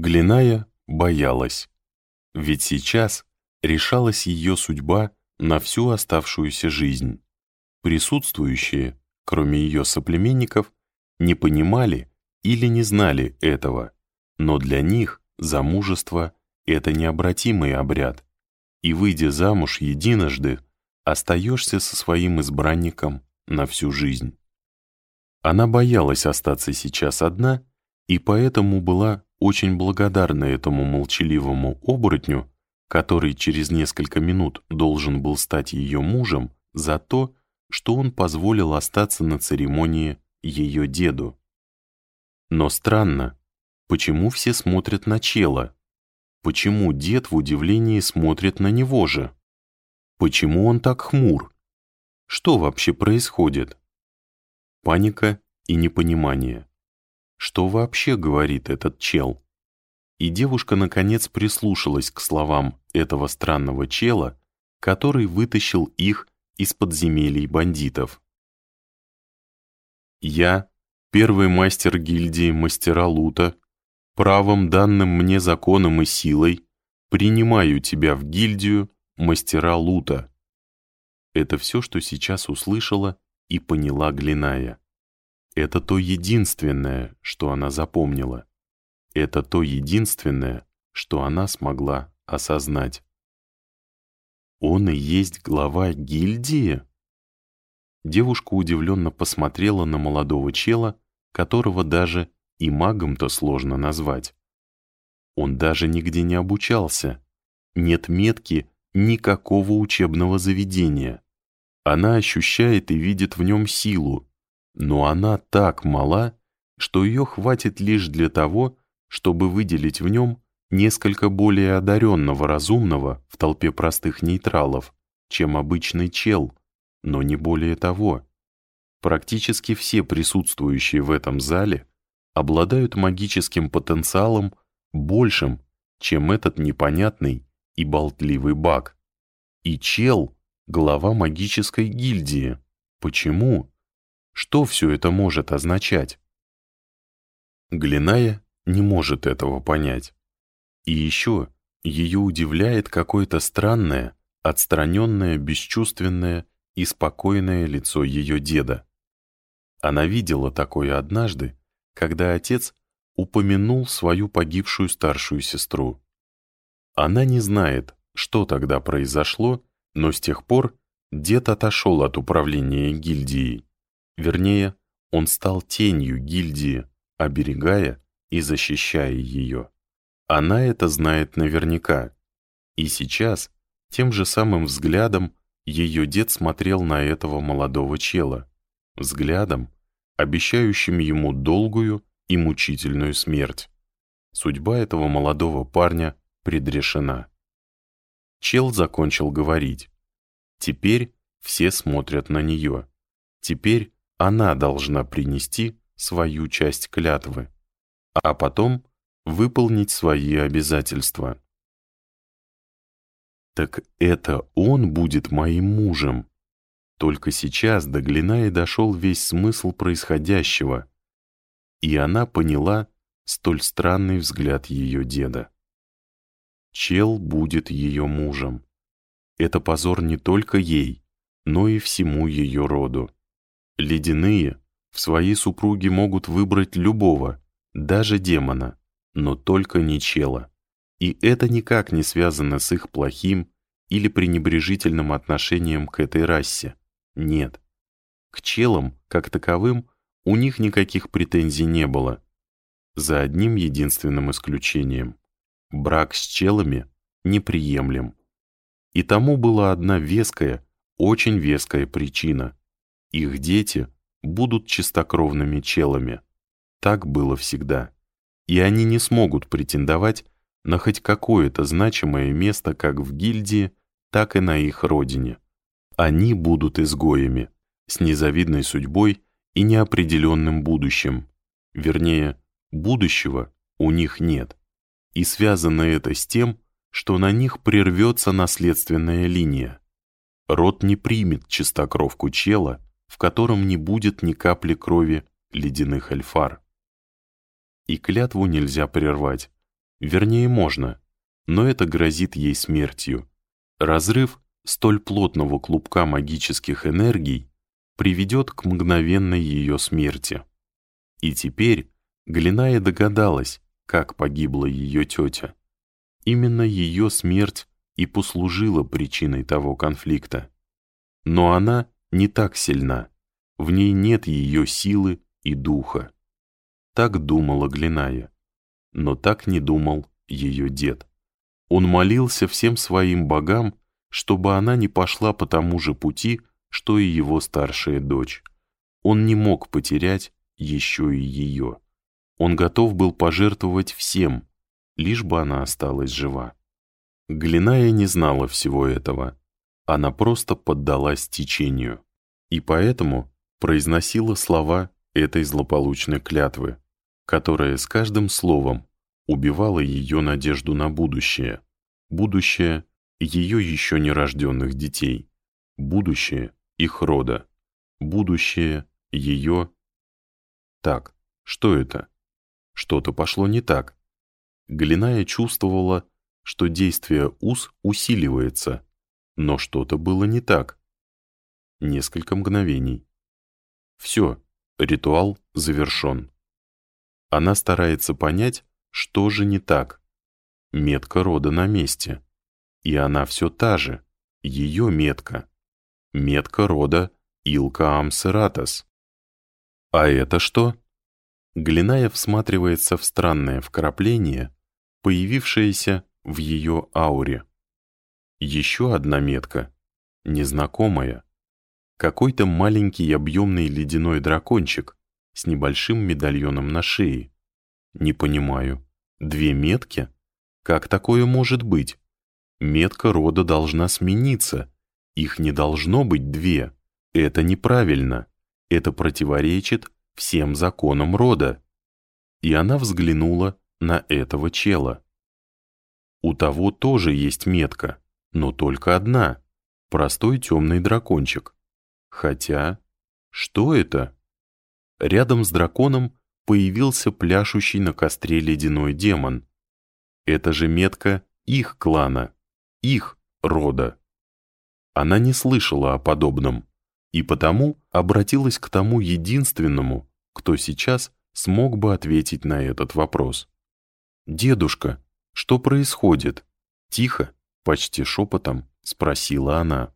Глиная боялась, ведь сейчас решалась ее судьба на всю оставшуюся жизнь. Присутствующие, кроме ее соплеменников, не понимали или не знали этого, но для них замужество — это необратимый обряд, и, выйдя замуж единожды, остаешься со своим избранником на всю жизнь. Она боялась остаться сейчас одна и поэтому была очень благодарна этому молчаливому оборотню, который через несколько минут должен был стать ее мужем, за то, что он позволил остаться на церемонии ее деду. Но странно, почему все смотрят на Чела? Почему дед в удивлении смотрит на него же? Почему он так хмур? Что вообще происходит? Паника и непонимание. Что вообще говорит этот чел? И девушка, наконец, прислушалась к словам этого странного чела, который вытащил их из подземелий бандитов. «Я, первый мастер гильдии мастера лута, правом данным мне законом и силой, принимаю тебя в гильдию мастера лута». Это все, что сейчас услышала и поняла Глиная. Это то единственное, что она запомнила. Это то единственное, что она смогла осознать. «Он и есть глава гильдии?» Девушка удивленно посмотрела на молодого чела, которого даже и магом-то сложно назвать. Он даже нигде не обучался. Нет метки никакого учебного заведения. Она ощущает и видит в нем силу, но она так мала, что ее хватит лишь для того, чтобы выделить в нем несколько более одаренного разумного в толпе простых нейтралов, чем обычный чел, но не более того. Практически все присутствующие в этом зале обладают магическим потенциалом большим, чем этот непонятный и болтливый баг. И чел — глава магической гильдии. Почему? Что все это может означать? Глиная не может этого понять. И еще ее удивляет какое-то странное, отстраненное, бесчувственное и спокойное лицо ее деда. Она видела такое однажды, когда отец упомянул свою погибшую старшую сестру. Она не знает, что тогда произошло, но с тех пор дед отошел от управления гильдией. Вернее, он стал тенью гильдии, оберегая и защищая ее. Она это знает наверняка. И сейчас, тем же самым взглядом, ее дед смотрел на этого молодого чела. Взглядом, обещающим ему долгую и мучительную смерть. Судьба этого молодого парня предрешена. Чел закончил говорить. Теперь все смотрят на нее. Теперь она должна принести свою часть клятвы, а потом выполнить свои обязательства. Так это он будет моим мужем. Только сейчас до Глинаи дошел весь смысл происходящего, и она поняла столь странный взгляд ее деда. Чел будет ее мужем. Это позор не только ей, но и всему ее роду. Ледяные в своей супруге могут выбрать любого, даже демона, но только не чела. И это никак не связано с их плохим или пренебрежительным отношением к этой расе. Нет. К челам, как таковым, у них никаких претензий не было. За одним единственным исключением. Брак с челами неприемлем. И тому была одна веская, очень веская причина. Их дети будут чистокровными челами. Так было всегда. И они не смогут претендовать на хоть какое-то значимое место как в гильдии, так и на их родине. Они будут изгоями, с незавидной судьбой и неопределенным будущим. Вернее, будущего у них нет. И связано это с тем, что на них прервется наследственная линия. Род не примет чистокровку чела, в котором не будет ни капли крови ледяных эльфар. И клятву нельзя прервать, Вернее, можно, но это грозит ей смертью. Разрыв столь плотного клубка магических энергий приведет к мгновенной ее смерти. И теперь Глиная догадалась, как погибла ее тетя. Именно ее смерть и послужила причиной того конфликта. Но она не так сильна, в ней нет ее силы и духа. Так думала Глиная, но так не думал ее дед. Он молился всем своим богам, чтобы она не пошла по тому же пути, что и его старшая дочь. Он не мог потерять еще и ее. Он готов был пожертвовать всем, лишь бы она осталась жива. Глиная не знала всего этого. Она просто поддалась течению. И поэтому произносила слова этой злополучной клятвы, которая с каждым словом убивала ее надежду на будущее. Будущее ее еще нерожденных детей. Будущее их рода. Будущее ее... Так, что это? Что-то пошло не так. Глиная чувствовала, что действие уз усиливается, но что-то было не так. Несколько мгновений. Все, ритуал завершен. Она старается понять, что же не так. Метка рода на месте. И она все та же, ее метка. Метка рода Илка Амсератос. А это что? Глиная всматривается в странное вкрапление, появившееся в ее ауре. Еще одна метка, незнакомая. Какой-то маленький объемный ледяной дракончик с небольшим медальоном на шее. Не понимаю, две метки? Как такое может быть? Метка рода должна смениться. Их не должно быть две. Это неправильно. Это противоречит всем законам рода. И она взглянула на этого чела. У того тоже есть метка, но только одна. Простой темный дракончик. Хотя, что это? Рядом с драконом появился пляшущий на костре ледяной демон. Это же метка их клана, их рода. Она не слышала о подобном, и потому обратилась к тому единственному, кто сейчас смог бы ответить на этот вопрос. «Дедушка, что происходит?» Тихо, почти шепотом, спросила она.